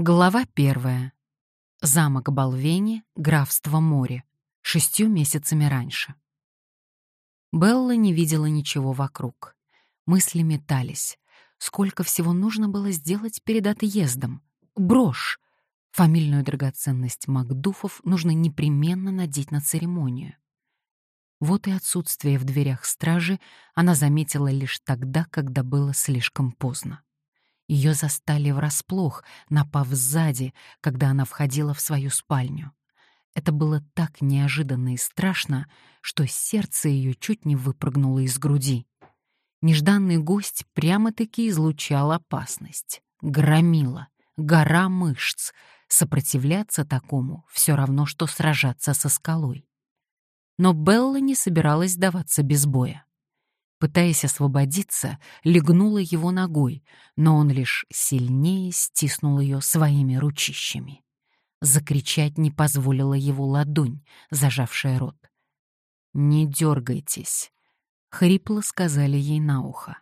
Глава первая. Замок Балвени, графство Море, шестью месяцами раньше. Белла не видела ничего вокруг. Мысли метались. Сколько всего нужно было сделать перед отъездом? Брошь! Фамильную драгоценность Макдуфов нужно непременно надеть на церемонию. Вот и отсутствие в дверях стражи она заметила лишь тогда, когда было слишком поздно. Ее застали врасплох, напав сзади, когда она входила в свою спальню. Это было так неожиданно и страшно, что сердце ее чуть не выпрыгнуло из груди. Нежданный гость прямо-таки излучал опасность. Громила, гора мышц. Сопротивляться такому все равно, что сражаться со скалой. Но Белла не собиралась сдаваться без боя пытаясь освободиться, легнула его ногой, но он лишь сильнее стиснул ее своими ручищами. Закричать не позволила его ладонь, зажавшая рот. «Не дергайтесь», — хрипло сказали ей на ухо.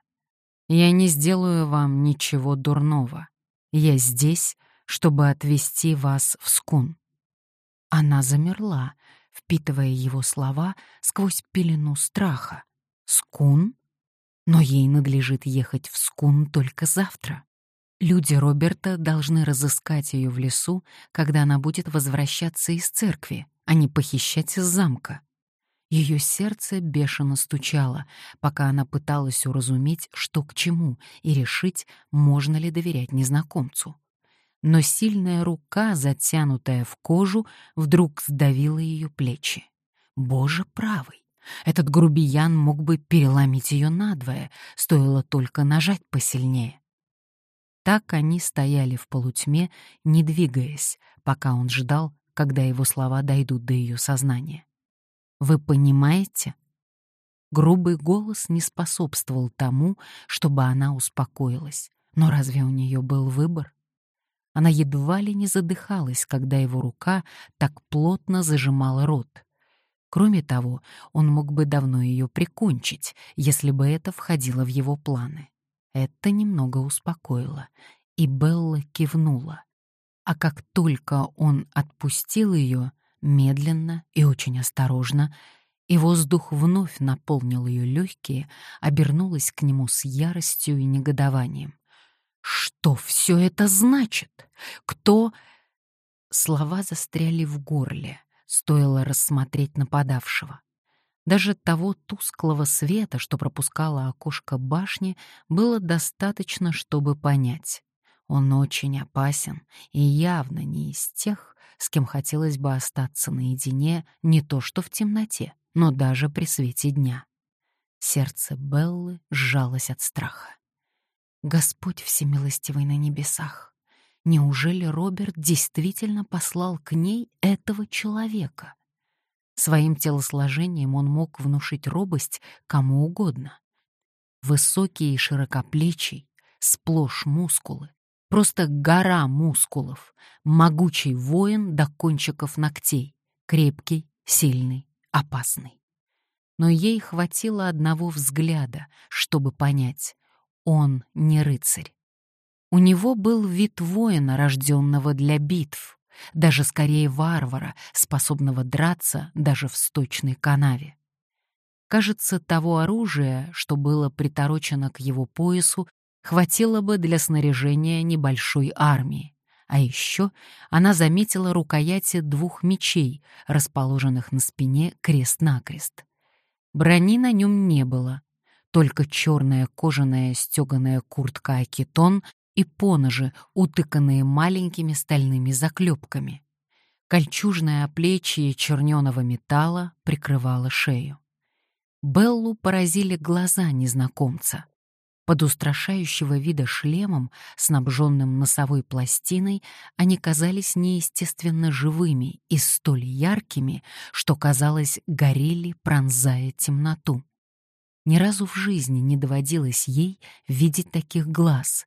«Я не сделаю вам ничего дурного. Я здесь, чтобы отвести вас в скун». Она замерла, впитывая его слова сквозь пелену страха. Скун? Но ей надлежит ехать в Скун только завтра. Люди Роберта должны разыскать ее в лесу, когда она будет возвращаться из церкви, а не похищать из замка. Ее сердце бешено стучало, пока она пыталась уразуметь, что к чему, и решить, можно ли доверять незнакомцу. Но сильная рука, затянутая в кожу, вдруг сдавила ее плечи. Боже правый! Этот грубиян мог бы переломить ее надвое, стоило только нажать посильнее. Так они стояли в полутьме, не двигаясь, пока он ждал, когда его слова дойдут до ее сознания. «Вы понимаете?» Грубый голос не способствовал тому, чтобы она успокоилась. Но разве у нее был выбор? Она едва ли не задыхалась, когда его рука так плотно зажимала рот. Кроме того, он мог бы давно ее прикончить, если бы это входило в его планы. Это немного успокоило, и Белла кивнула. А как только он отпустил ее, медленно и очень осторожно, и воздух вновь наполнил ее легкие, обернулась к нему с яростью и негодованием. «Что все это значит? Кто...» Слова застряли в горле, стоило рассмотреть нападавшего. Даже того тусклого света, что пропускало окошко башни, было достаточно, чтобы понять. Он очень опасен и явно не из тех, с кем хотелось бы остаться наедине не то что в темноте, но даже при свете дня. Сердце Беллы сжалось от страха. Господь всемилостивый на небесах, Неужели Роберт действительно послал к ней этого человека? Своим телосложением он мог внушить робость кому угодно. Высокий и широкоплечий, сплошь мускулы, просто гора мускулов, могучий воин до кончиков ногтей, крепкий, сильный, опасный. Но ей хватило одного взгляда, чтобы понять, он не рыцарь. У него был вид воина, рожденного для битв, даже скорее варвара, способного драться даже в сточной канаве. Кажется, того оружия, что было приторочено к его поясу, хватило бы для снаряжения небольшой армии. А еще она заметила рукояти двух мечей, расположенных на спине крест-накрест. Брони на нем не было, только черная кожаная стеганая куртка Акитон и поножи, утыканные маленькими стальными заклепками. Кольчужное оплечье черненого металла прикрывало шею. Беллу поразили глаза незнакомца. Под устрашающего вида шлемом, снабженным носовой пластиной, они казались неестественно живыми и столь яркими, что, казалось, горели, пронзая темноту. Ни разу в жизни не доводилось ей видеть таких глаз,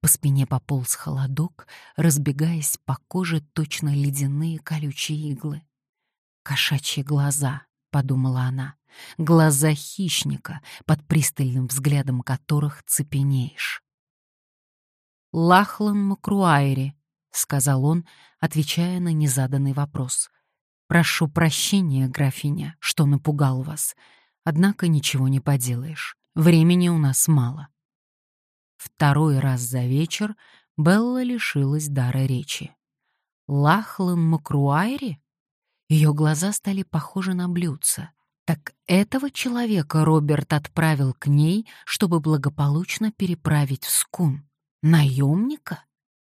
по спине пополз холодок, разбегаясь по коже точно ледяные колючие иглы. «Кошачьи глаза», — подумала она, — «глаза хищника, под пристальным взглядом которых цепенеешь». «Лахлан Макруайри», — сказал он, отвечая на незаданный вопрос. «Прошу прощения, графиня, что напугал вас. Однако ничего не поделаешь. Времени у нас мало». Второй раз за вечер Белла лишилась дара речи. Лахлан Макруайри? Ее глаза стали похожи на блюдца. Так этого человека Роберт отправил к ней, чтобы благополучно переправить в Скун. Наемника?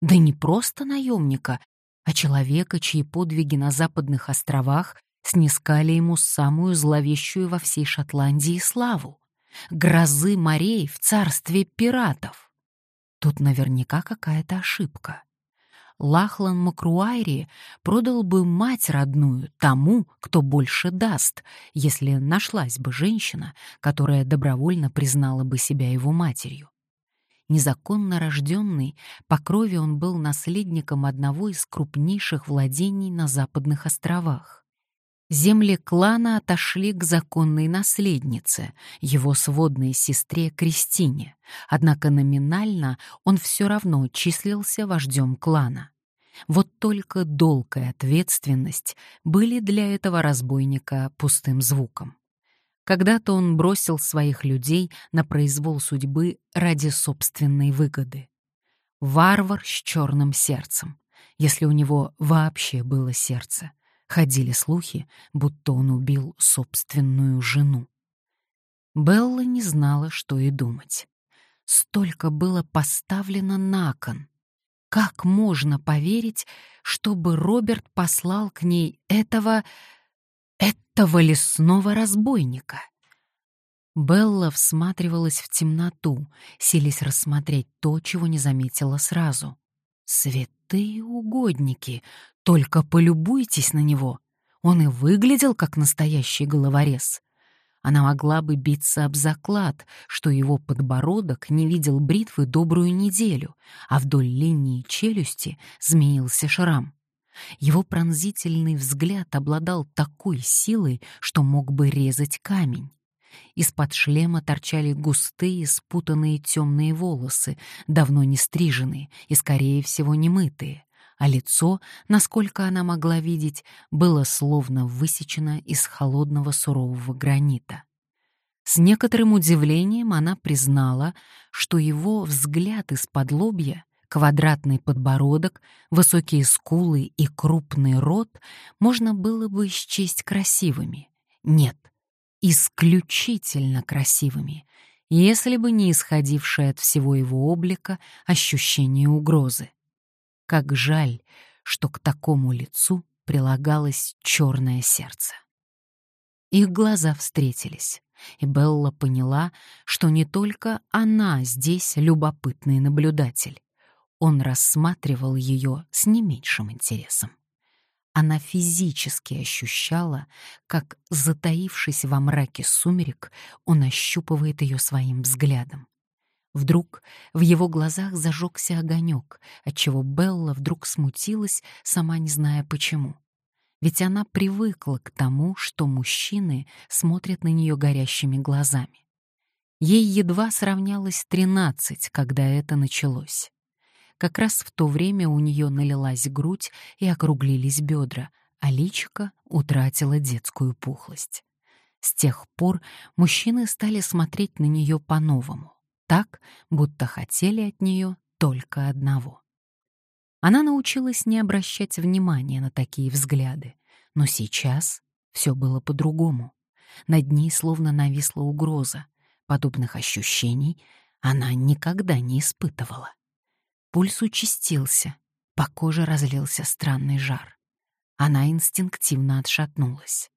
Да не просто наемника, а человека, чьи подвиги на западных островах снискали ему самую зловещую во всей Шотландии славу — грозы морей в царстве пиратов. Тут наверняка какая-то ошибка. Лахлан Макруайри продал бы мать родную тому, кто больше даст, если нашлась бы женщина, которая добровольно признала бы себя его матерью. Незаконно рожденный, по крови он был наследником одного из крупнейших владений на Западных островах. Земли клана отошли к законной наследнице, его сводной сестре Кристине, однако номинально он все равно числился вождем клана. Вот только долг и ответственность были для этого разбойника пустым звуком. Когда-то он бросил своих людей на произвол судьбы ради собственной выгоды. Варвар с черным сердцем, если у него вообще было сердце. Ходили слухи, будто он убил собственную жену. Белла не знала, что и думать. Столько было поставлено на кон. Как можно поверить, чтобы Роберт послал к ней этого этого лесного разбойника. Белла всматривалась в темноту, силясь рассмотреть то, чего не заметила сразу. Святые угодники, только полюбуйтесь на него. Он и выглядел как настоящий головорез. Она могла бы биться об заклад, что его подбородок не видел бритвы добрую неделю, а вдоль линии челюсти змеился шрам. Его пронзительный взгляд обладал такой силой, что мог бы резать камень. Из-под шлема торчали густые, спутанные темные волосы, давно не стриженные и, скорее всего, не мытые, а лицо, насколько она могла видеть, было словно высечено из холодного сурового гранита. С некоторым удивлением она признала, что его взгляд из-под лобья квадратный подбородок, высокие скулы и крупный рот можно было бы счесть красивыми. Нет, исключительно красивыми, если бы не исходившее от всего его облика ощущение угрозы. Как жаль, что к такому лицу прилагалось черное сердце. Их глаза встретились, и Белла поняла, что не только она здесь любопытный наблюдатель. Он рассматривал ее с не меньшим интересом. Она физически ощущала, как, затаившись во мраке сумерек, он ощупывает ее своим взглядом. Вдруг в его глазах зажегся огонек, отчего Белла вдруг смутилась, сама не зная почему. Ведь она привыкла к тому, что мужчины смотрят на нее горящими глазами. Ей едва сравнялось тринадцать, когда это началось. Как раз в то время у нее налилась грудь и округлились бедра, а личико утратило детскую пухлость. С тех пор мужчины стали смотреть на нее по-новому, так, будто хотели от нее только одного. Она научилась не обращать внимания на такие взгляды, но сейчас все было по-другому. Над ней словно нависла угроза. Подобных ощущений она никогда не испытывала. Пульс участился, по коже разлился странный жар. Она инстинктивно отшатнулась.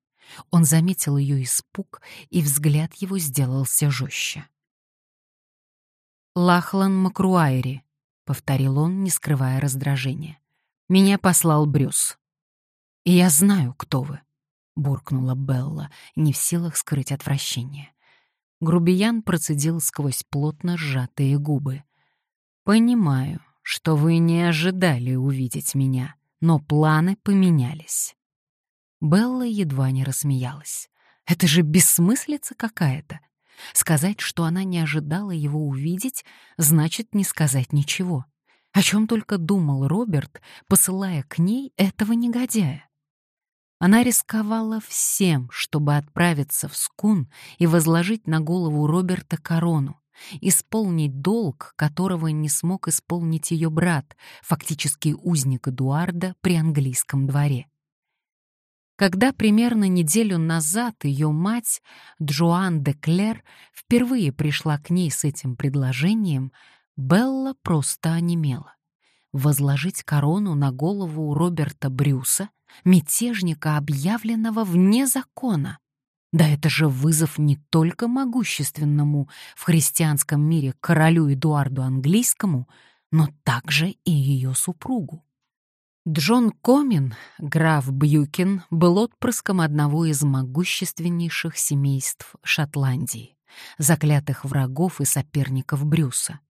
Он заметил ее испуг, и взгляд его сделался жестче. «Лахлан Макруайри», — повторил он, не скрывая раздражения. «Меня послал Брюс». «И я знаю, кто вы», — буркнула Белла, не в силах скрыть отвращение. Грубиян процедил сквозь плотно сжатые губы. «Понимаю, что вы не ожидали увидеть меня, но планы поменялись». Белла едва не рассмеялась. «Это же бессмыслица какая-то. Сказать, что она не ожидала его увидеть, значит не сказать ничего. О чем только думал Роберт, посылая к ней этого негодяя. Она рисковала всем, чтобы отправиться в Скун и возложить на голову Роберта корону, исполнить долг, которого не смог исполнить ее брат, фактически узник Эдуарда при английском дворе. Когда примерно неделю назад ее мать, Джоан де Клер, впервые пришла к ней с этим предложением, Белла просто онемела. Возложить корону на голову Роберта Брюса, мятежника, объявленного вне закона. Да это же вызов не только могущественному в христианском мире королю Эдуарду Английскому, но также и ее супругу. Джон Комин, граф Бьюкин, был отпрыском одного из могущественнейших семейств Шотландии, заклятых врагов и соперников Брюса.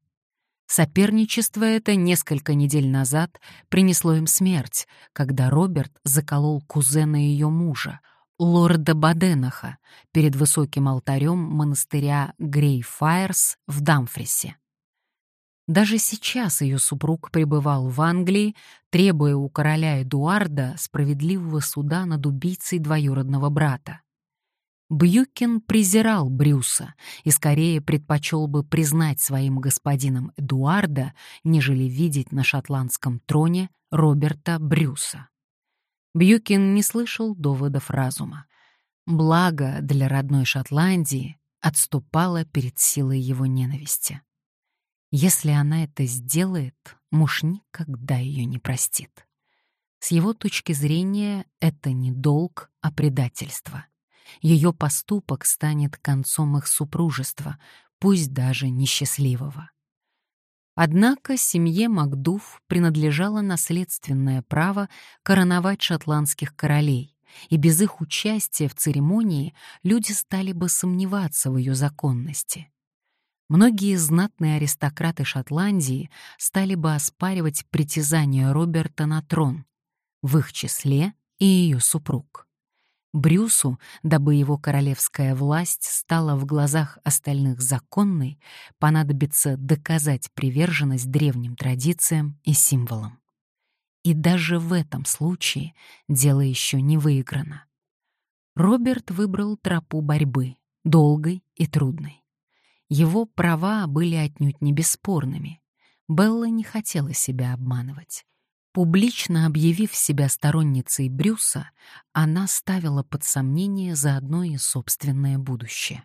Соперничество это несколько недель назад принесло им смерть, когда Роберт заколол кузена ее мужа, лорда Баденаха, перед высоким алтарем монастыря Грейфайрс в Дамфрисе. Даже сейчас ее супруг пребывал в Англии, требуя у короля Эдуарда справедливого суда над убийцей двоюродного брата. Бьюкин презирал Брюса и скорее предпочел бы признать своим господином Эдуарда, нежели видеть на шотландском троне Роберта Брюса. Бьюкин не слышал доводов разума. Благо для родной Шотландии отступало перед силой его ненависти. Если она это сделает, муж никогда ее не простит. С его точки зрения это не долг, а предательство. Ее поступок станет концом их супружества, пусть даже несчастливого. Однако семье Макдуф принадлежало наследственное право короновать шотландских королей, и без их участия в церемонии люди стали бы сомневаться в ее законности. Многие знатные аристократы Шотландии стали бы оспаривать притязания Роберта на трон, в их числе и ее супруг. Брюсу, дабы его королевская власть стала в глазах остальных законной, понадобится доказать приверженность древним традициям и символам. И даже в этом случае дело еще не выиграно. Роберт выбрал тропу борьбы, долгой и трудной. Его права были отнюдь не бесспорными. Белла не хотела себя обманывать. Публично объявив себя сторонницей Брюса, она ставила под сомнение заодно и собственное будущее.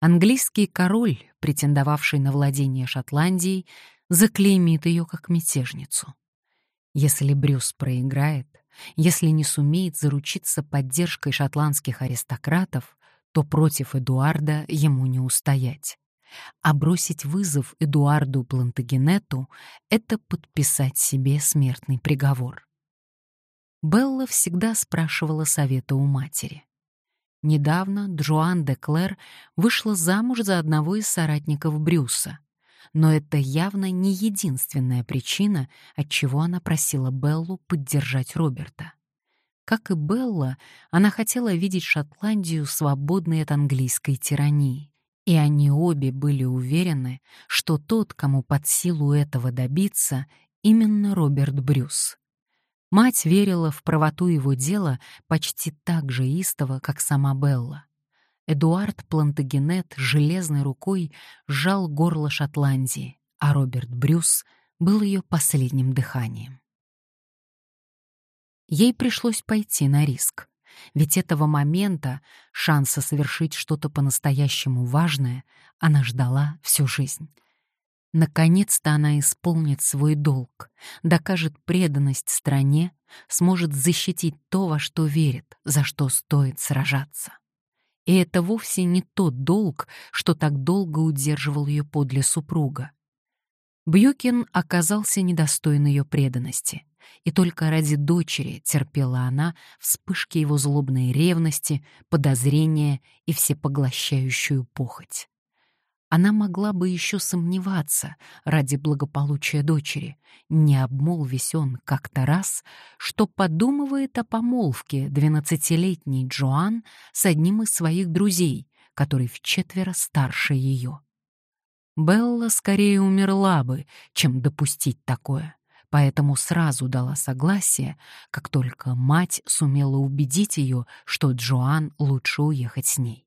Английский король, претендовавший на владение Шотландией, заклеймит ее как мятежницу. Если Брюс проиграет, если не сумеет заручиться поддержкой шотландских аристократов, то против Эдуарда ему не устоять. А бросить вызов Эдуарду Плантагенету — это подписать себе смертный приговор. Белла всегда спрашивала совета у матери. Недавно Джоан де Клэр вышла замуж за одного из соратников Брюса, но это явно не единственная причина, отчего она просила Беллу поддержать Роберта. Как и Белла, она хотела видеть Шотландию свободной от английской тирании. И они обе были уверены, что тот, кому под силу этого добиться, именно Роберт Брюс. Мать верила в правоту его дела почти так же истово, как сама Белла. Эдуард Плантагенет железной рукой сжал горло Шотландии, а Роберт Брюс был ее последним дыханием. Ей пришлось пойти на риск. Ведь этого момента, шанса совершить что-то по-настоящему важное, она ждала всю жизнь. Наконец-то она исполнит свой долг, докажет преданность стране, сможет защитить то, во что верит, за что стоит сражаться. И это вовсе не тот долг, что так долго удерживал ее подле супруга. Бьюкин оказался недостоин ее преданности — и только ради дочери терпела она вспышки его злобной ревности, подозрения и всепоглощающую похоть. Она могла бы еще сомневаться ради благополучия дочери, не обмолвись он как-то раз, что подумывает о помолвке двенадцатилетней Джоан с одним из своих друзей, который вчетверо старше ее. Белла скорее умерла бы, чем допустить такое, поэтому сразу дала согласие, как только мать сумела убедить ее, что Джоан лучше уехать с ней.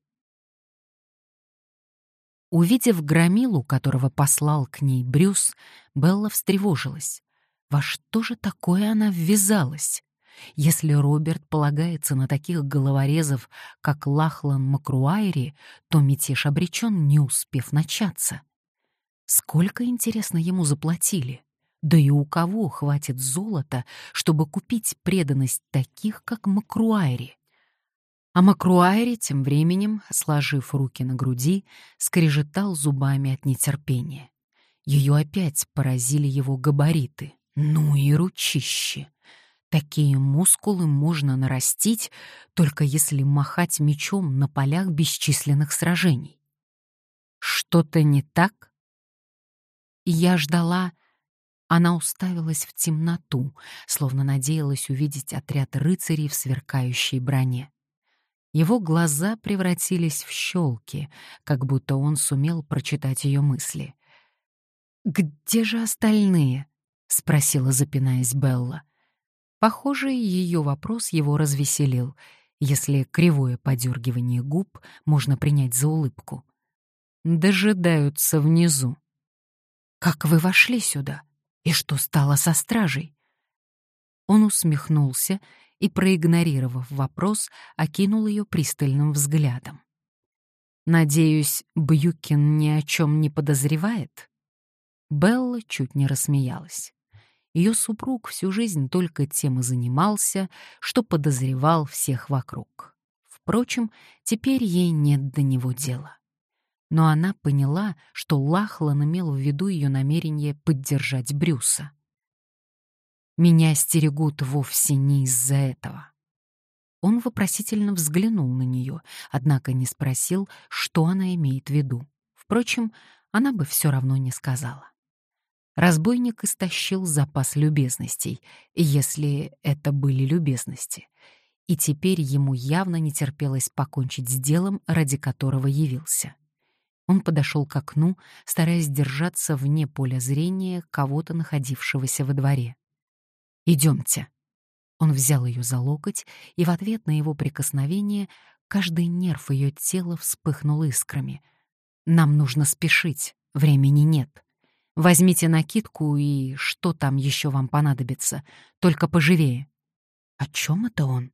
Увидев громилу, которого послал к ней Брюс, Белла встревожилась. Во что же такое она ввязалась? Если Роберт полагается на таких головорезов, как Лахлан Макруайри, то мятеж обречен, не успев начаться. Сколько, интересно, ему заплатили? Да и у кого хватит золота, чтобы купить преданность таких, как Макруайри? А Макруайри тем временем, сложив руки на груди, скрежетал зубами от нетерпения. Ее опять поразили его габариты. Ну и ручище! Такие мускулы можно нарастить, только если махать мечом на полях бесчисленных сражений. Что-то не так? Я ждала... Она уставилась в темноту, словно надеялась увидеть отряд рыцарей в сверкающей броне. Его глаза превратились в щелки, как будто он сумел прочитать ее мысли. «Где же остальные?» — спросила, запинаясь Белла. Похоже, ее вопрос его развеселил, если кривое подергивание губ можно принять за улыбку. «Дожидаются внизу». «Как вы вошли сюда? И что стало со стражей?» Он усмехнулся и, проигнорировав вопрос, окинул ее пристальным взглядом. «Надеюсь, Бьюкин ни о чем не подозревает?» Белла чуть не рассмеялась. Ее супруг всю жизнь только тем и занимался, что подозревал всех вокруг. Впрочем, теперь ей нет до него дела. Но она поняла, что Лахлан имел в виду ее намерение поддержать Брюса. «Меня стерегут вовсе не из-за этого». Он вопросительно взглянул на нее, однако не спросил, что она имеет в виду. Впрочем, она бы все равно не сказала. Разбойник истощил запас любезностей, если это были любезности. И теперь ему явно не терпелось покончить с делом, ради которого явился. Он подошел к окну, стараясь держаться вне поля зрения кого-то, находившегося во дворе. «Идемте». Он взял ее за локоть, и в ответ на его прикосновение каждый нерв ее тела вспыхнул искрами. «Нам нужно спешить, времени нет». Возьмите накидку и что там еще вам понадобится, только поживее. О чем это он?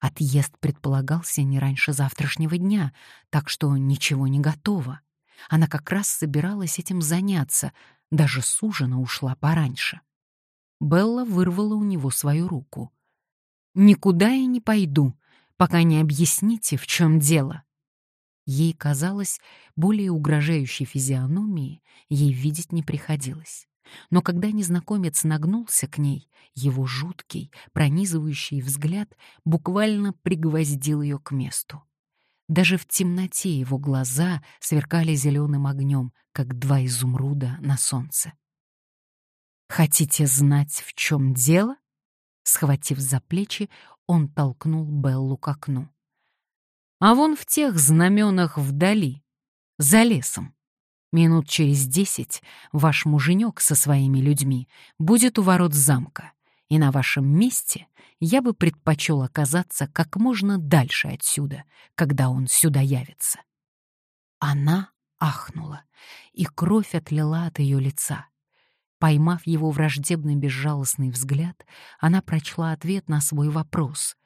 Отъезд предполагался не раньше завтрашнего дня, так что ничего не готово. Она как раз собиралась этим заняться, даже с ужина ушла пораньше. Белла вырвала у него свою руку. «Никуда я не пойду, пока не объясните, в чем дело». Ей казалось, более угрожающей физиономии ей видеть не приходилось. Но когда незнакомец нагнулся к ней, его жуткий, пронизывающий взгляд буквально пригвоздил ее к месту. Даже в темноте его глаза сверкали зеленым огнем, как два изумруда на солнце. «Хотите знать, в чем дело?» Схватив за плечи, он толкнул Беллу к окну. А вон в тех знаменах вдали, за лесом. Минут через десять ваш муженек со своими людьми будет у ворот замка, и на вашем месте я бы предпочел оказаться как можно дальше отсюда, когда он сюда явится. Она ахнула, и кровь отлила от ее лица. Поймав его враждебный безжалостный взгляд, она прочла ответ на свой вопрос,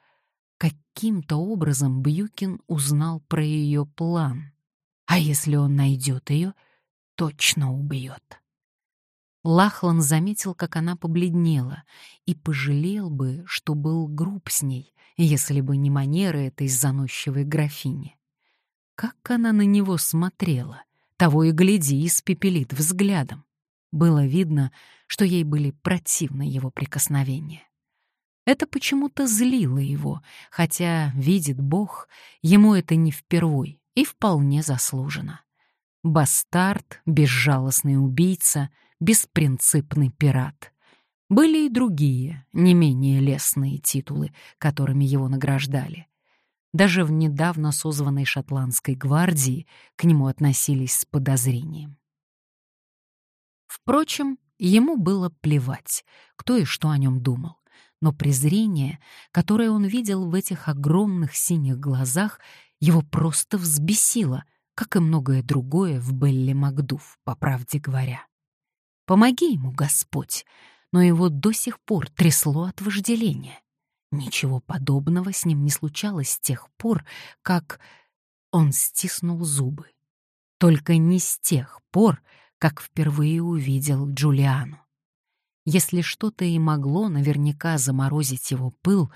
Каким-то образом Бьюкин узнал про ее план. А если он найдет ее, точно убьет. Лахлан заметил, как она побледнела, и пожалел бы, что был груб с ней, если бы не манеры этой заносчивой графини. Как она на него смотрела, того и гляди, испепелит взглядом. Было видно, что ей были противны его прикосновения. Это почему-то злило его, хотя, видит Бог, ему это не впервой и вполне заслужено. Бастард, безжалостный убийца, беспринципный пират. Были и другие, не менее лестные титулы, которыми его награждали. Даже в недавно созванной шотландской гвардии к нему относились с подозрением. Впрочем, ему было плевать, кто и что о нем думал. Но презрение, которое он видел в этих огромных синих глазах, его просто взбесило, как и многое другое в Белле Макдув, по правде говоря. Помоги ему, Господь, но его до сих пор трясло от вожделения. Ничего подобного с ним не случалось с тех пор, как он стиснул зубы. Только не с тех пор, как впервые увидел Джулиану. Если что-то и могло наверняка заморозить его пыл,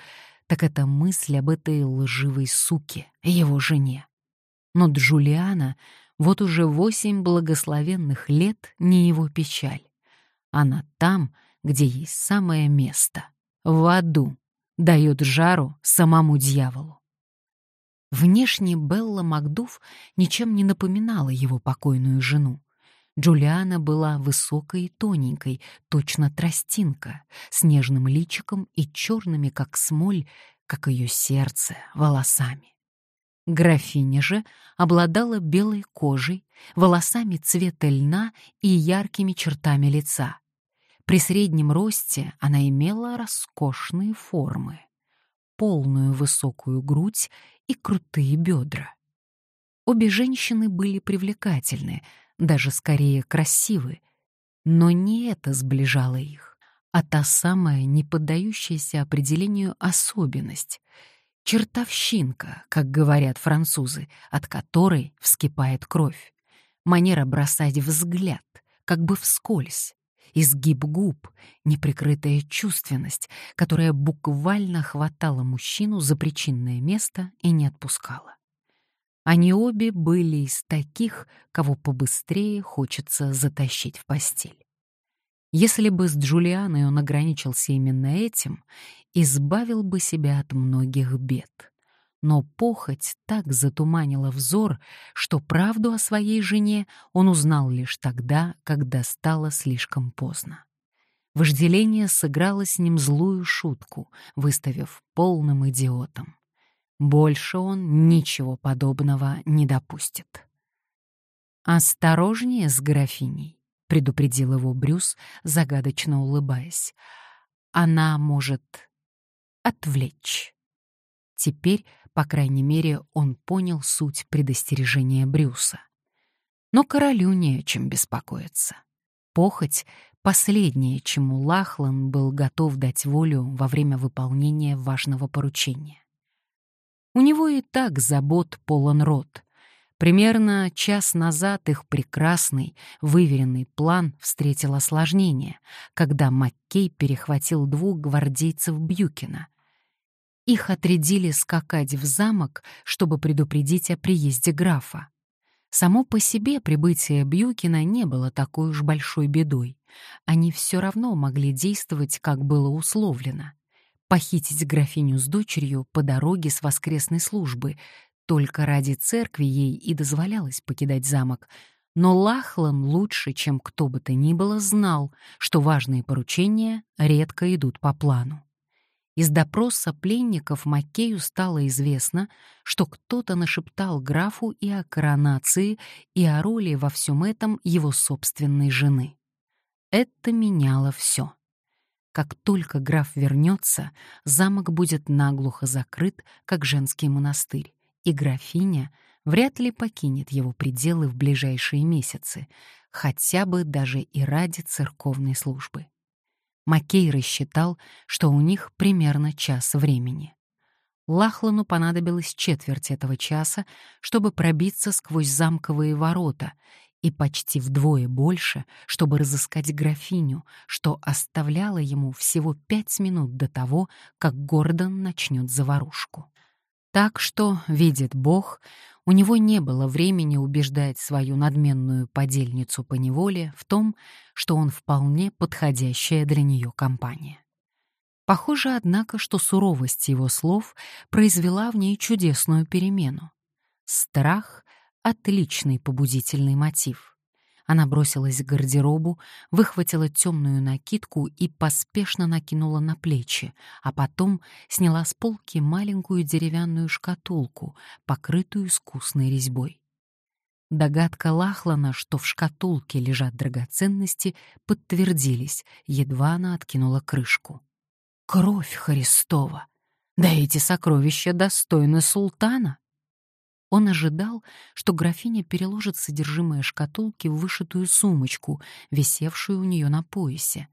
так это мысль об этой лживой суке, его жене. Но Джулиана вот уже восемь благословенных лет не его печаль. Она там, где есть самое место, в аду, дает жару самому дьяволу. Внешне Белла Макдув ничем не напоминала его покойную жену. Джулиана была высокой и тоненькой, точно тростинка, с нежным личиком и черными, как смоль, как ее сердце, волосами. Графиня же обладала белой кожей, волосами цвета льна и яркими чертами лица. При среднем росте она имела роскошные формы, полную высокую грудь и крутые бедра. Обе женщины были привлекательны, даже скорее красивы, но не это сближало их, а та самая не поддающаяся определению особенность, чертовщинка, как говорят французы, от которой вскипает кровь, манера бросать взгляд, как бы вскользь, изгиб губ, неприкрытая чувственность, которая буквально хватала мужчину за причинное место и не отпускала. Они обе были из таких, кого побыстрее хочется затащить в постель. Если бы с Джулианой он ограничился именно этим, избавил бы себя от многих бед. Но похоть так затуманила взор, что правду о своей жене он узнал лишь тогда, когда стало слишком поздно. Вожделение сыграло с ним злую шутку, выставив полным идиотом. Больше он ничего подобного не допустит. «Осторожнее с графиней», — предупредил его Брюс, загадочно улыбаясь. «Она может отвлечь». Теперь, по крайней мере, он понял суть предостережения Брюса. Но королю не о чем беспокоиться. Похоть — последнее, чему Лахлан был готов дать волю во время выполнения важного поручения. У него и так забот полон рот. Примерно час назад их прекрасный, выверенный план встретил осложнение, когда Маккей перехватил двух гвардейцев Бьюкина — их отрядили скакать в замок, чтобы предупредить о приезде графа. Само по себе прибытие Бьюкина не было такой уж большой бедой. Они все равно могли действовать, как было условлено. Похитить графиню с дочерью по дороге с воскресной службы. Только ради церкви ей и дозволялось покидать замок. Но Лахлан лучше, чем кто бы то ни было, знал, что важные поручения редко идут по плану. Из допроса пленников Маккею стало известно, что кто-то нашептал графу и о коронации, и о роли во всем этом его собственной жены. Это меняло все. Как только граф вернется, замок будет наглухо закрыт, как женский монастырь, и графиня вряд ли покинет его пределы в ближайшие месяцы, хотя бы даже и ради церковной службы. Маккей рассчитал, что у них примерно час времени. Лахлану понадобилось четверть этого часа, чтобы пробиться сквозь замковые ворота, и почти вдвое больше, чтобы разыскать графиню, что оставляло ему всего пять минут до того, как Гордон начнет заварушку. Так что, видит Бог, у него не было времени убеждать свою надменную подельницу по неволе в том, что он вполне подходящая для нее компания. Похоже, однако, что суровость его слов произвела в ней чудесную перемену. Страх — отличный побудительный мотив. Она бросилась к гардеробу, выхватила темную накидку и поспешно накинула на плечи, а потом сняла с полки маленькую деревянную шкатулку, покрытую искусной резьбой. Догадка Лахлана, что в шкатулке лежат драгоценности, подтвердились, едва она откинула крышку. Кровь Христова! Да эти сокровища достойны султана! Он ожидал, что графиня переложит содержимое шкатулки в вышитую сумочку, висевшую у нее на поясе.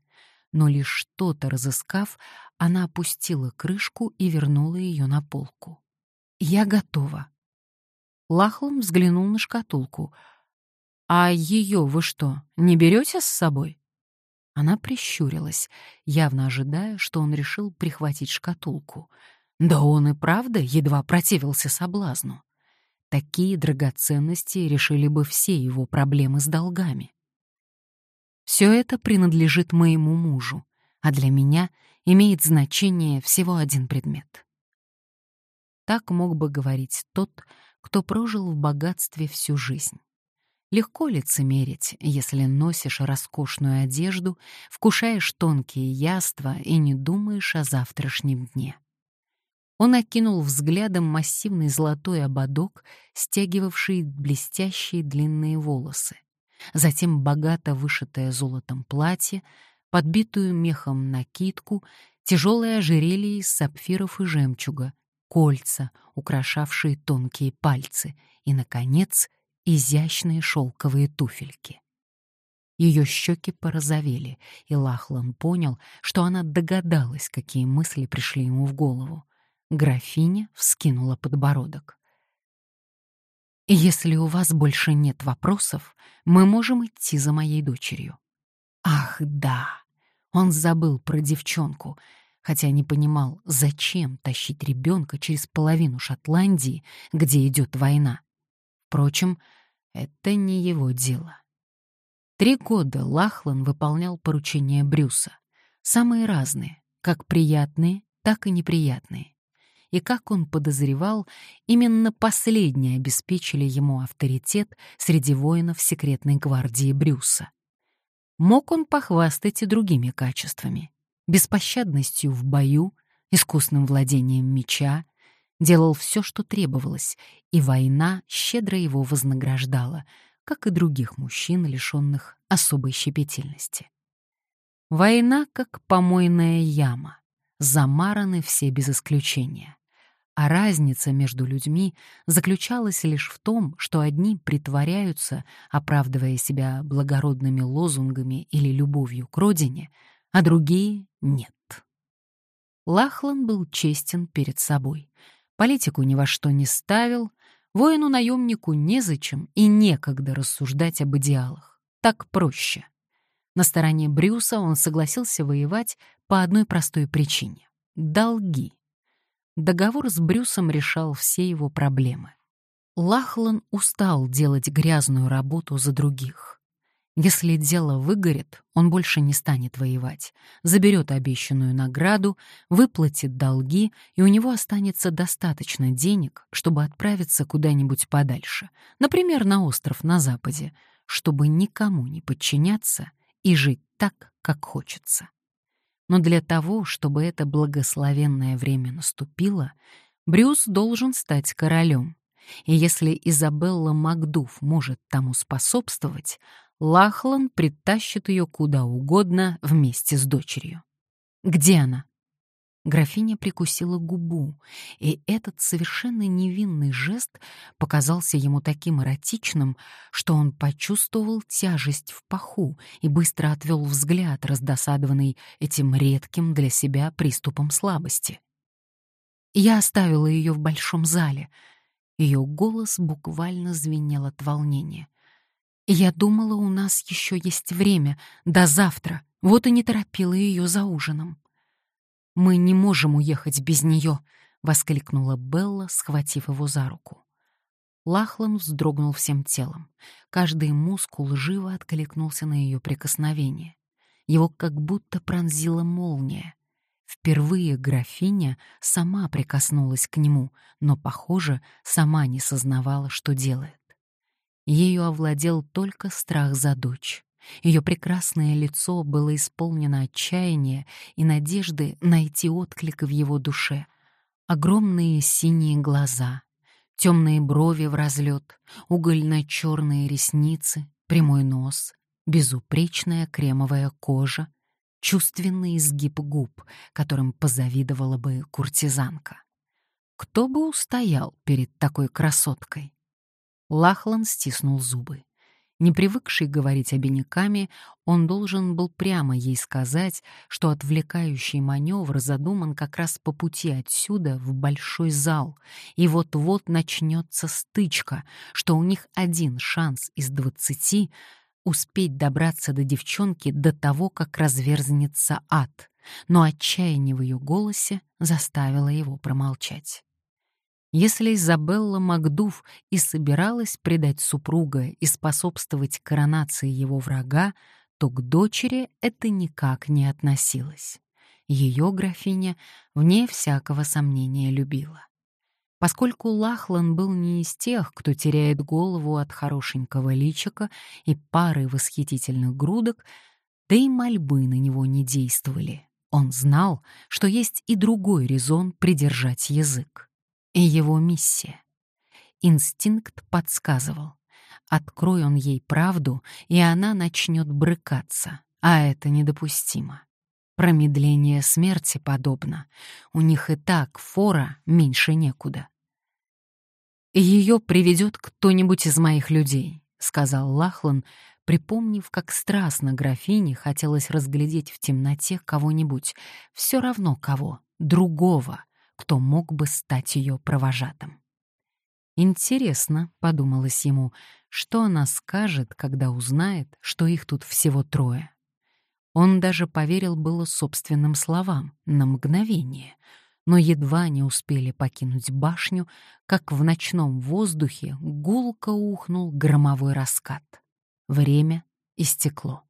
Но лишь что-то разыскав, она опустила крышку и вернула ее на полку. «Я готова», Лахлан взглянул на шкатулку. «А ее вы что, не берете с собой?» Она прищурилась, явно ожидая, что он решил прихватить шкатулку. Да он и правда едва противился соблазну. Такие драгоценности решили бы все его проблемы с долгами. Все это принадлежит моему мужу, а для меня имеет значение всего один предмет. Так мог бы говорить тот, кто прожил в богатстве всю жизнь. Легко лицемерить, если носишь роскошную одежду, вкушаешь тонкие яства и не думаешь о завтрашнем дне. Он окинул взглядом массивный золотой ободок, стягивавший блестящие длинные волосы. Затем богато вышитое золотом платье, подбитую мехом накидку, тяжелое ожерелье из сапфиров и жемчуга, кольца, украшавшие тонкие пальцы, и, наконец, изящные шелковые туфельки. Ее щеки порозовели, и Лахлан понял, что она догадалась, какие мысли пришли ему в голову. Графиня вскинула подбородок. «Если у вас больше нет вопросов, мы можем идти за моей дочерью». «Ах, да!» Он забыл про девчонку, хотя не понимал, зачем тащить ребенка через половину Шотландии, где идет война. Впрочем, это не его дело. Три года Лахлан выполнял поручения Брюса, самые разные, как приятные, так и неприятные. И как он подозревал, именно последние обеспечили ему авторитет среди воинов секретной гвардии Брюса. Мог он похвастать и другими качествами беспощадностью в бою, искусным владением меча, делал все, что требовалось, и война щедро его вознаграждала, как и других мужчин, лишенных особой щепетильности. Война как помойная яма, замараны все без исключения. А разница между людьми заключалась лишь в том, что одни притворяются, оправдывая себя благородными лозунгами или любовью к родине, а другие — нет. Лахлан был честен перед собой. Политику ни во что не ставил, воину-наемнику незачем и некогда рассуждать об идеалах. Так проще. На стороне Брюса он согласился воевать по одной простой причине — долги. Договор с Брюсом решал все его проблемы. Лахлан устал делать грязную работу за других. Если дело выгорит, он больше не станет воевать, заберет обещанную награду, выплатит долги, и у него останется достаточно денег, чтобы отправиться куда-нибудь подальше, например, на остров на западе, чтобы никому не подчиняться и жить так, как хочется. Но для того, чтобы это благословенное время наступило, Брюс должен стать королем. И если Изабелла Макдуф может тому способствовать, Лахлан притащит ее куда угодно вместе с дочерью. Где она? Графиня прикусила губу, и этот совершенно невинный жест показался ему таким эротичным, что он почувствовал тяжесть в паху и быстро отвел взгляд, раздосадованный этим редким для себя приступом слабости. Я оставила ее в большом зале. Ее голос буквально звенел от волнения. Я думала, у нас еще есть время, до завтра, вот и не торопила ее за ужином. «Мы не можем уехать без нее», — воскликнула Белла, схватив его за руку. Лахлан вздрогнул всем телом. Каждый мускул живо откликнулся на ее прикосновение. Его как будто пронзила молния. Впервые графиня сама прикоснулась к нему, но, похоже, сама не сознавала, что делает. Ею овладел только страх за дочь. Ее прекрасное лицо было исполнено отчаяния и надежды найти отклик в его душе. Огромные синие глаза, Темные брови в разлет, угольно-черные ресницы, прямой нос, безупречная кремовая кожа, чувственный изгиб губ, которым позавидовала бы куртизанка. Кто бы устоял перед такой красоткой? Лахлан стиснул зубы. Не привыкший говорить обиняками, он должен был прямо ей сказать, что отвлекающий маневр задуман как раз по пути отсюда в большой зал, и вот-вот начнется стычка, что у них один шанс из двадцати успеть добраться до девчонки до того, как разверзнется ад, но отчаяние в ее голосе заставило его промолчать. Если Изабелла Макдув и собиралась предать супруга и способствовать коронации его врага, то к дочери это никак не относилось. Ее графиня вне всякого сомнения любила. Поскольку Лахлан был не из тех, кто теряет голову от хорошенького личика и пары восхитительных грудок, да и мольбы на него не действовали. Он знал, что есть и другой резон придержать язык и его миссия. Инстинкт подсказывал. Открой он ей правду, и она начнет брыкаться, а это недопустимо. Промедление смерти подобно. У них и так фора меньше некуда. «Ее приведет кто-нибудь из моих людей», — сказал Лахлан, припомнив, как страстно графине хотелось разглядеть в темноте кого-нибудь, все равно кого, другого, кто мог бы стать ее провожатым. Интересно, подумалось ему, что она скажет, когда узнает, что их тут всего трое. Он даже поверил было собственным словам на мгновение, но едва не успели покинуть башню, как в ночном воздухе гулко ухнул громовой раскат. Время истекло.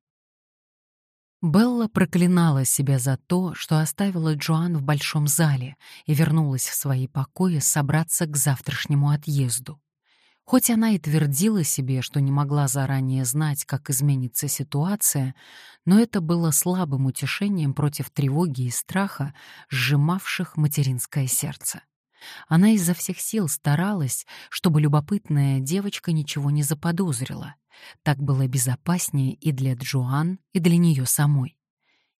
Белла проклинала себя за то, что оставила Джоан в большом зале и вернулась в свои покои собраться к завтрашнему отъезду. Хоть она и твердила себе, что не могла заранее знать, как изменится ситуация, но это было слабым утешением против тревоги и страха, сжимавших материнское сердце. Она изо всех сил старалась, чтобы любопытная девочка ничего не заподозрила. Так было безопаснее и для Джоан, и для нее самой.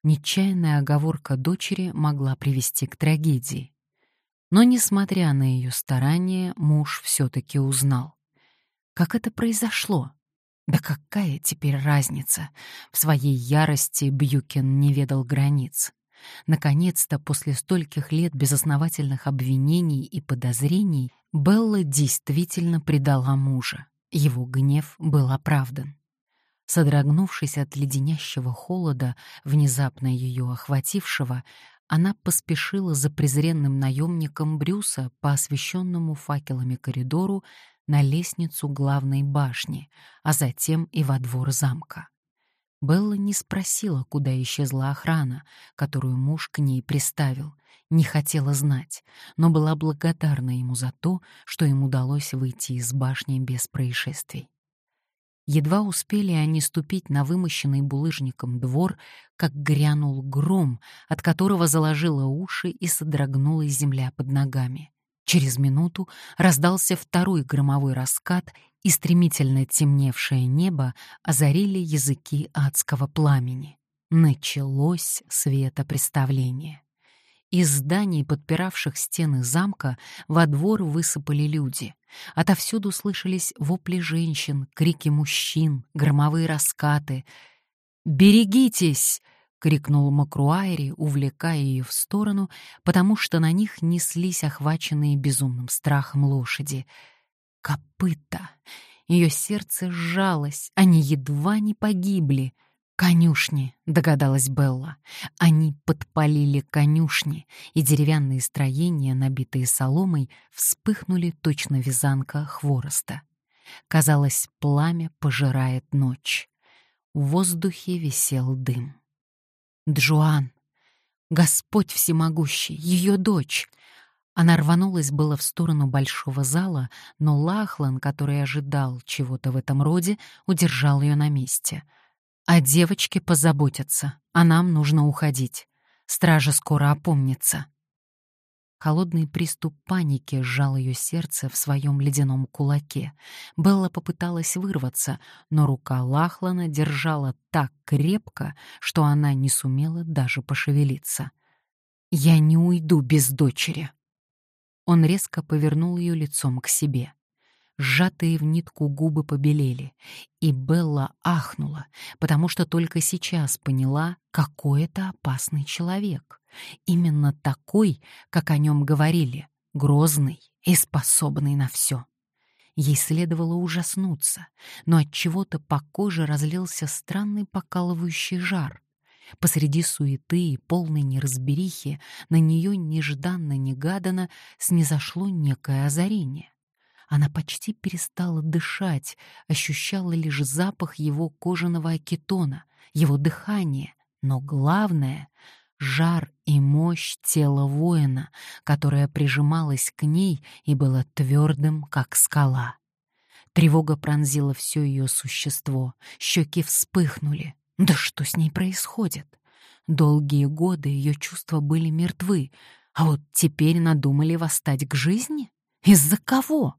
Нечаянная оговорка дочери могла привести к трагедии. Но, несмотря на ее старания, муж все-таки узнал. Как это произошло? Да какая теперь разница? В своей ярости Бьюкин не ведал границ. Наконец-то, после стольких лет безосновательных обвинений и подозрений, Белла действительно предала мужа. Его гнев был оправдан. Содрогнувшись от леденящего холода, внезапно ее охватившего, она поспешила за презренным наемником Брюса по освещенному факелами коридору на лестницу главной башни, а затем и во двор замка. Белла не спросила, куда исчезла охрана, которую муж к ней приставил, не хотела знать, но была благодарна ему за то, что им удалось выйти из башни без происшествий. Едва успели они ступить на вымощенный булыжником двор, как грянул гром, от которого заложило уши и содрогнулась земля под ногами. Через минуту раздался второй громовой раскат, и стремительно темневшее небо озарили языки адского пламени. Началось светопреставление. Из зданий, подпиравших стены замка, во двор высыпали люди. Отовсюду слышались вопли женщин, крики мужчин, громовые раскаты. «Берегитесь!» — крикнул Макруайри, увлекая ее в сторону, потому что на них неслись охваченные безумным страхом лошади — Копыта! Ее сердце сжалось, они едва не погибли. «Конюшни», — догадалась Белла. Они подпалили конюшни, и деревянные строения, набитые соломой, вспыхнули точно вязанка хвороста. Казалось, пламя пожирает ночь. В воздухе висел дым. Джоан, Господь всемогущий, ее дочь, она рванулась было в сторону большого зала, но Лахлан, который ожидал чего-то в этом роде, удержал ее на месте. «О девочке позаботятся, а нам нужно уходить. Стража скоро опомнится». Холодный приступ паники сжал ее сердце в своем ледяном кулаке. Белла попыталась вырваться, но рука Лахлана держала так крепко, что она не сумела даже пошевелиться. «Я не уйду без дочери». Он резко повернул ее лицом к себе. Сжатые в нитку губы побелели, и Белла ахнула, потому что только сейчас поняла, какой это опасный человек. Именно такой, как о нем говорили, грозный и способный на все. Ей следовало ужаснуться, но от чего-то по коже разлился странный покалывающий жар. Посреди суеты и полной неразберихи на нее нежданно-негаданно снизошло некое озарение. Она почти перестала дышать, ощущала лишь запах его кожаного акетона, его дыхание, но главное — жар и мощь тела воина, которое прижималось к ней и было твердым, как скала. Тревога пронзила все ее существо, щеки вспыхнули. Да что с ней происходит? Долгие годы ее чувства были мертвы, а вот теперь надумали восстать к жизни? Из-за кого?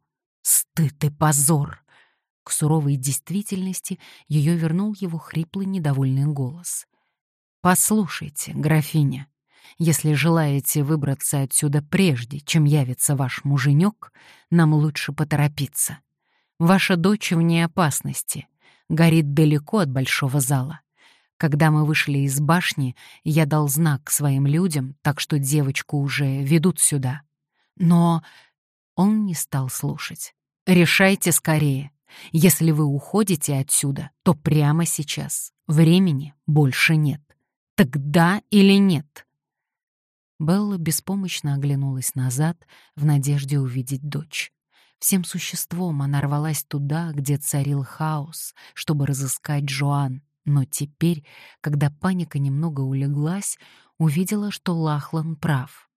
Стыд и позор! К суровой действительности ее вернул его хриплый недовольный голос. «Послушайте, графиня, если желаете выбраться отсюда прежде, чем явится ваш муженек, нам лучше поторопиться. Ваша дочь вне опасности, горит далеко от большого зала. Когда мы вышли из башни, я дал знак своим людям, так что девочку уже ведут сюда. Но он не стал слушать. «Решайте скорее. Если вы уходите отсюда, то прямо сейчас. Времени больше нет. Так да или нет?» Белла беспомощно оглянулась назад в надежде увидеть дочь. Всем существом она рвалась туда, где царил хаос, чтобы разыскать Джоан, но теперь, когда паника немного улеглась, увидела, что Лахлан прав.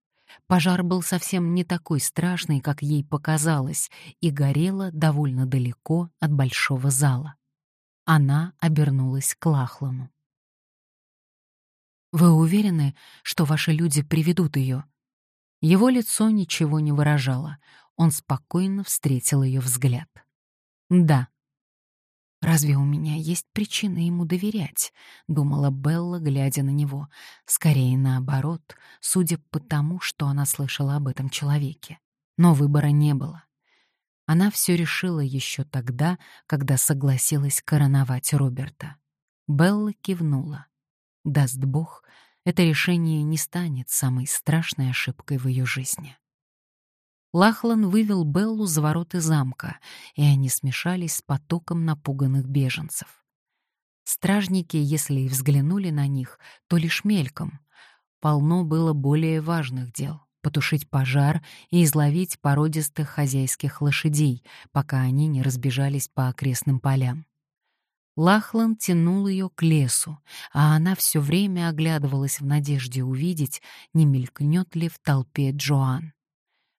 Пожар был совсем не такой страшный, как ей показалось, и горело довольно далеко от большого зала. Она обернулась к Лахлану. «Вы уверены, что ваши люди приведут ее?» Его лицо ничего не выражало. Он спокойно встретил ее взгляд. «Да», «Разве у меня есть причина ему доверять?» — думала Белла, глядя на него. Скорее наоборот, судя по тому, что она слышала об этом человеке. Но выбора не было. Она все решила еще тогда, когда согласилась короновать Роберта. Белла кивнула. Даст Бог, это решение не станет самой страшной ошибкой в ее жизни. Лахлан вывел Беллу за ворота замка, и они смешались с потоком напуганных беженцев. Стражники, если и взглянули на них, то лишь мельком. Полно было более важных дел — потушить пожар и изловить породистых хозяйских лошадей, пока они не разбежались по окрестным полям. Лахлан тянул ее к лесу, а она все время оглядывалась в надежде увидеть, не мелькнет ли в толпе Джоан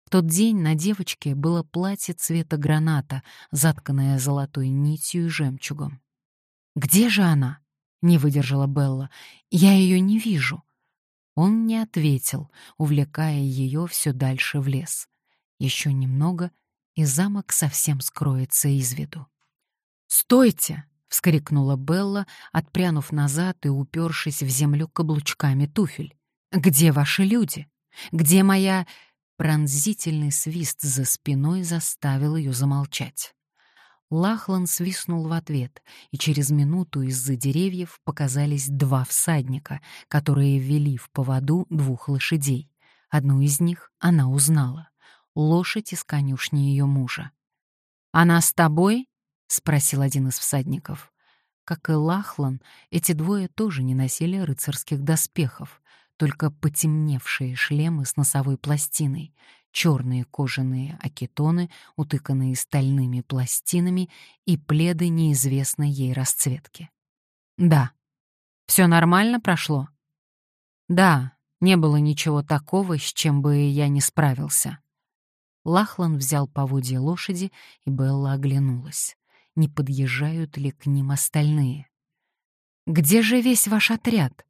тот день на девочке было платье цвета граната, затканное золотой нитью и жемчугом. «Где же она?» — не выдержала Белла. «Я ее не вижу». Он не ответил, увлекая ее все дальше в лес. Еще немного, и замок совсем скроется из виду. «Стойте!» — вскрикнула Белла, отпрянув назад и упершись в землю каблучками туфель. «Где ваши люди? Где моя...» Пронзительный свист за спиной заставил ее замолчать. Лахлан свистнул в ответ, и через минуту из-за деревьев показались два всадника, которые вели в поводу двух лошадей. Одну из них она узнала — лошадь из конюшни ее мужа. «Она с тобой?» — спросил один из всадников. Как и Лахлан, эти двое тоже не носили рыцарских доспехов, только потемневшие шлемы с носовой пластиной, черные кожаные акетоны, утыканные стальными пластинами и пледы неизвестной ей расцветки. «Да. Все нормально прошло?» «Да, не было ничего такого, с чем бы я не справился». Лахлан взял поводья лошади, и Белла оглянулась. Не подъезжают ли к ним остальные? «Где же весь ваш отряд?»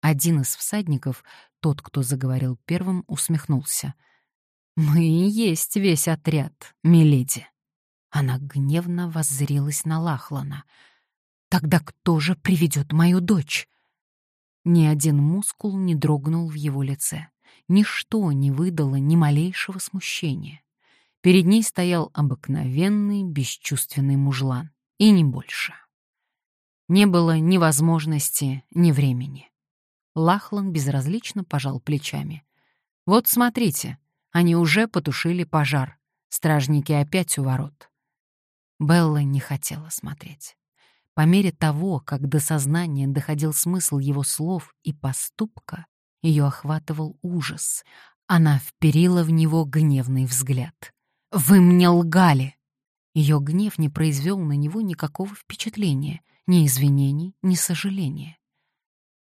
Один из всадников, тот, кто заговорил первым, усмехнулся. «Мы и есть весь отряд, миледи». Она гневно воззрилась на Лахлана. «Тогда кто же приведет мою дочь?» Ни один мускул не дрогнул в его лице. Ничто не выдало ни малейшего смущения. Перед ней стоял обыкновенный, бесчувственный мужлан, и не больше. Не было ни возможности, ни времени. Лахлан безразлично пожал плечами. «Вот смотрите, они уже потушили пожар. Стражники опять у ворот». Белла не хотела смотреть. По мере того, как до сознания доходил смысл его слов и поступка, ее охватывал ужас. Она вперила в него гневный взгляд. «Вы мне лгали!» Ее гнев не произвел на него никакого впечатления, ни извинений, ни сожаления.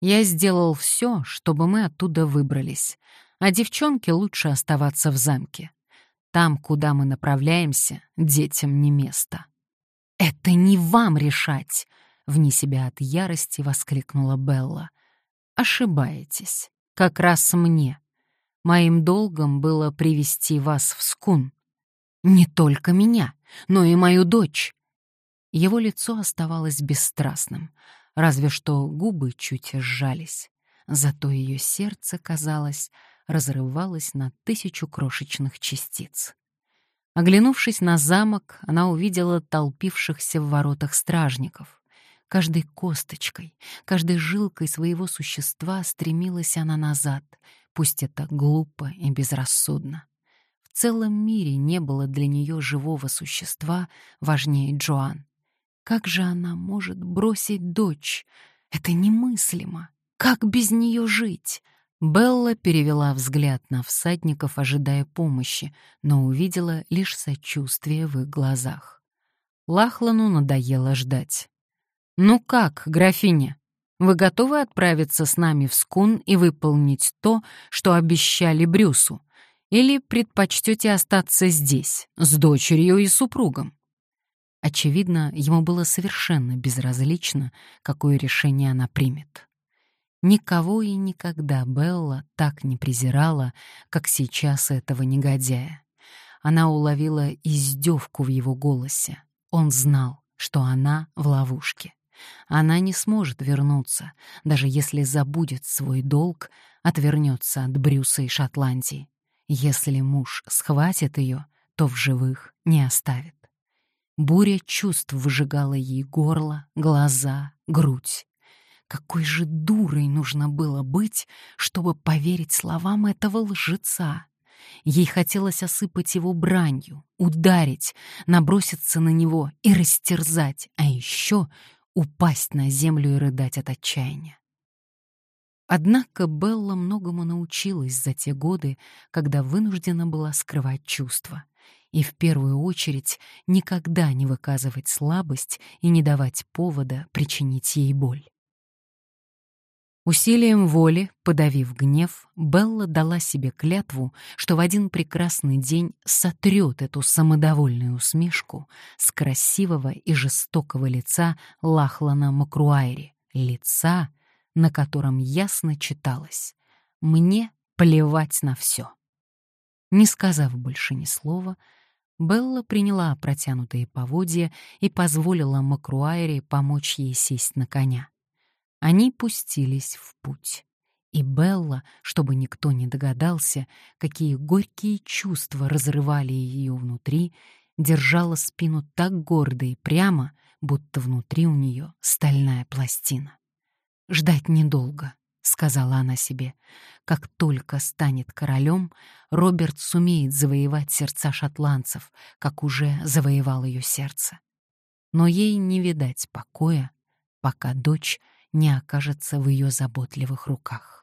«Я сделал все, чтобы мы оттуда выбрались, а девчонке лучше оставаться в замке. Там, куда мы направляемся, детям не место». «Это не вам решать!» — вне себя от ярости воскликнула Белла. «Ошибаетесь. Как раз мне. Моим долгом было привести вас в скун. Не только меня, но и мою дочь». Его лицо оставалось бесстрастным, разве что губы чуть сжались. Зато ее сердце, казалось, разрывалось на тысячу крошечных частиц. Оглянувшись на замок, она увидела толпившихся в воротах стражников. Каждой косточкой, каждой жилкой своего существа стремилась она назад, пусть это глупо и безрассудно. В целом мире не было для нее живого существа важнее Джоан. Как же она может бросить дочь? Это немыслимо. Как без нее жить? Белла перевела взгляд на всадников, ожидая помощи, но увидела лишь сочувствие в их глазах. Лахлану надоело ждать. «Ну как, графиня, вы готовы отправиться с нами в Скун и выполнить то, что обещали Брюсу? Или предпочтете остаться здесь, с дочерью и супругом?» Очевидно, ему было совершенно безразлично, какое решение она примет. Никого и никогда Белла так не презирала, как сейчас этого негодяя. Она уловила издевку в его голосе. Он знал, что она в ловушке. Она не сможет вернуться, даже если забудет свой долг, отвернется от Брюса и Шотландии. Если муж схватит ее, то в живых не оставит. Буря чувств выжигала ей горло, глаза, грудь. Какой же дурой нужно было быть, чтобы поверить словам этого лжеца? Ей хотелось осыпать его бранью, ударить, наброситься на него и растерзать, а еще упасть на землю и рыдать от отчаяния. Однако Белла многому научилась за те годы, когда вынуждена была скрывать чувства, и в первую очередь никогда не выказывать слабость и не давать повода причинить ей боль. Усилием воли, подавив гнев, Белла дала себе клятву, что в один прекрасный день сотрет эту самодовольную усмешку с красивого и жестокого лица Лахлана Макруайри, лица, на котором ясно читалось «Мне плевать на все». Не сказав больше ни слова, Белла приняла протянутые поводья и позволила Макруайри помочь ей сесть на коня. Они пустились в путь. И Белла, чтобы никто не догадался, какие горькие чувства разрывали ее внутри, держала спину так гордо и прямо, будто внутри у нее стальная пластина. «Ждать недолго», — сказала она себе. «Как только станет королем, Роберт сумеет завоевать сердца шотландцев, как уже завоевал ее сердце. Но ей не видать покоя, пока дочь не окажется в ее заботливых руках.